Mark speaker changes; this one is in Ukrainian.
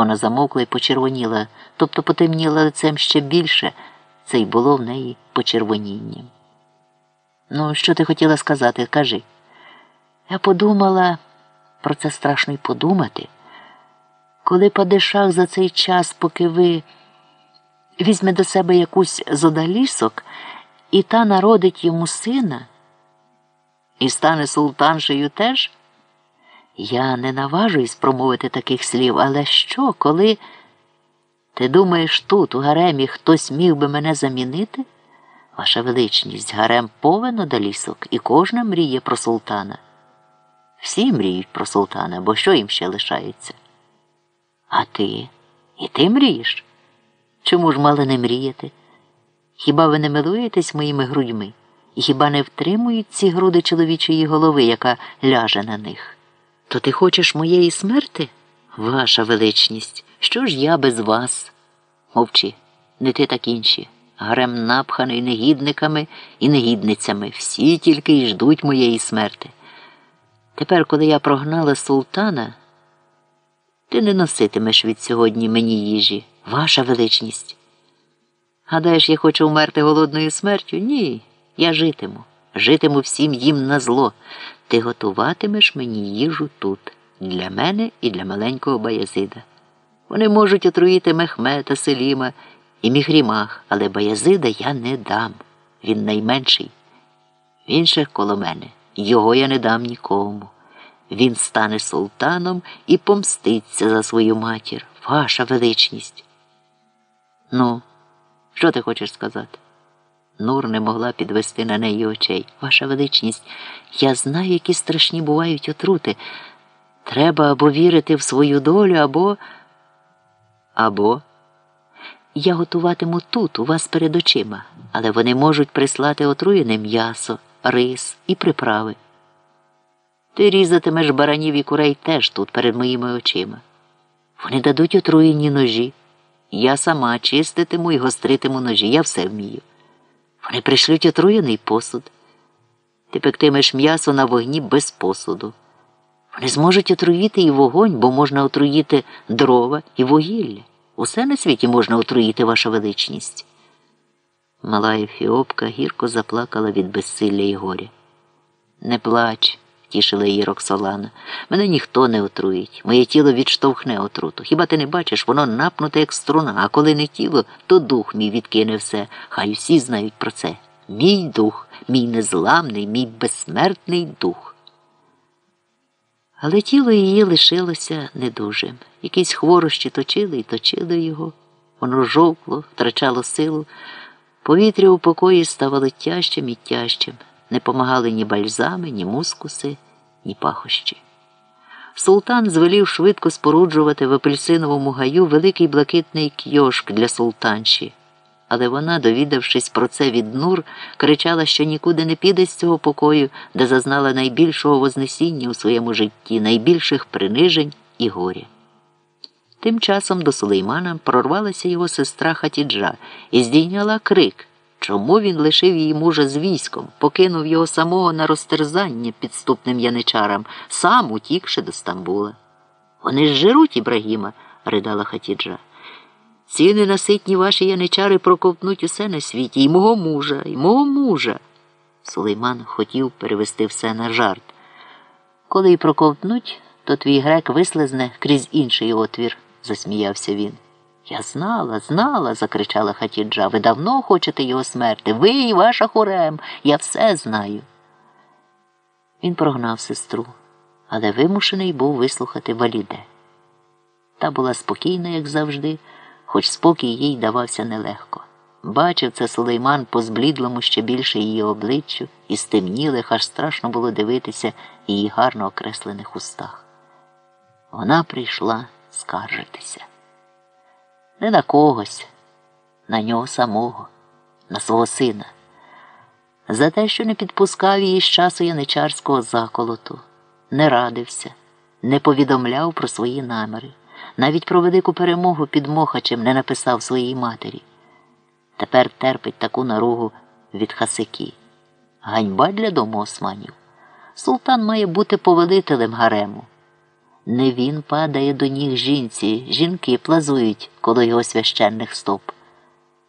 Speaker 1: Вона замовкла і почервоніла, тобто потемніла лицем ще більше, це й було в неї почервонінням. Ну, що ти хотіла сказати, кажи. Я подумала, про це страшно й подумати, коли падишах за цей час, поки ви візьме до себе якусь з одалісок, і та народить йому сина, і стане султаншею теж. Я не наважуюсь промовити таких слів, але що, коли ти думаєш, тут, у гаремі, хтось міг би мене замінити? Ваша величність, гарем повен одалісок, і кожна мріє про султана. Всі мріють про султана, бо що їм ще лишається? А ти? І ти мрієш? Чому ж мали не мріяти? Хіба ви не милуєтесь моїми грудьми? І хіба не втримують ці груди чоловічої голови, яка ляже на них? То ти хочеш моєї смерти? Ваша величність, що ж я без вас? Мовчи, не ти так інші. Гарем напханий негідниками і негідницями. Всі тільки й ждуть моєї смерти. Тепер, коли я прогнала султана, ти не носитимеш від сьогодні мені їжі, ваша величність. Гадаєш, я хочу вмерти голодною смертю? Ні, я житиму. Житиму всім їм на зло. Ти готуватимеш мені їжу тут, для мене і для маленького Баязида. Вони можуть отруїти Мехмета, Селіма і Міхрімах, але Баязида я не дам. Він найменший. Він ще коло мене. Його я не дам нікому. Він стане султаном і помститься за свою матір, ваша величність. Ну, що ти хочеш сказати? Нур не могла підвести на неї очей. Ваша величність, я знаю, які страшні бувають отрути. Треба або вірити в свою долю, або. Або. Я готуватиму тут, у вас перед очима, але вони можуть прислати отруєне м'ясо, рис і приправи. Ти різатимеш баранів і курей теж тут перед моїми очима. Вони дадуть отруєні ножі. Я сама чиститиму і гостритиму ножі, я все вмію. Вони пришлють отруєний посуд. Ти пектимеш м'ясо на вогні без посуду. Вони зможуть отруїти і вогонь, бо можна отруїти дрова і вугілля. Усе на світі можна отруїти, ваша величність. Мала Ефіопка гірко заплакала від безсилля і горя. Не плач, тішила її Роксолана. Мене ніхто не отруїть. Моє тіло відштовхне отруту. Хіба ти не бачиш, воно напнуте, як струна, а коли не тіло, то дух мій відкине все. Хай усі знають про це. Мій дух, мій незламний, мій безсмертний дух. Але тіло її лишилося недужим. Якісь хворощі точили і точили його. Воно жовкло, втрачало силу. Повітря у покої ставало тяжчим і тяжчим. Не помагали ні бальзами, ні мускуси, ні пахощі. Султан звелів швидко споруджувати в апельсиновому гаю великий блакитний кьошк для султанші. Але вона, довідавшись про це від Нур, кричала, що нікуди не піде з цього покою, де зазнала найбільшого вознесіння у своєму житті, найбільших принижень і горя. Тим часом до Сулеймана прорвалася його сестра Хатіджа і здійняла крик, чому він лишив її мужа з військом, покинув його самого на розтерзання підступним яничарам, сам утікши до Стамбула. Вони ж жируть Ібрагіма, ридала Хатіджа. Ці ненаситні ваші яничари проковтнуть усе на світі, і мого мужа, і мого мужа. Сулейман хотів перевести все на жарт. Коли й проковтнуть, то твій грек вислизне крізь інший отвір, засміявся він. Я знала, знала, закричала Хатіджа. Ви давно хочете його смерти. Ви і ваша хорем. Я все знаю. Він прогнав сестру, але вимушений був вислухати валіде. Та була спокійна, як завжди хоч спокій їй давався нелегко. Бачив це Сулейман по зблідлому ще більше її обличчю і стемнілих, аж страшно було дивитися її гарно окреслених устах. Вона прийшла скаржитися. Не на когось, на нього самого, на свого сина, за те, що не підпускав її з часу яничарського заколоту, не радився, не повідомляв про свої наміри навіть про велику перемогу під Мохачем не написав своїй матері. Тепер терпить таку наругу від хасики. Ганьба для дому османів. Султан має бути повелителем гарему. Не він падає до ніг жінці, жінки плазують коло його священних стоп.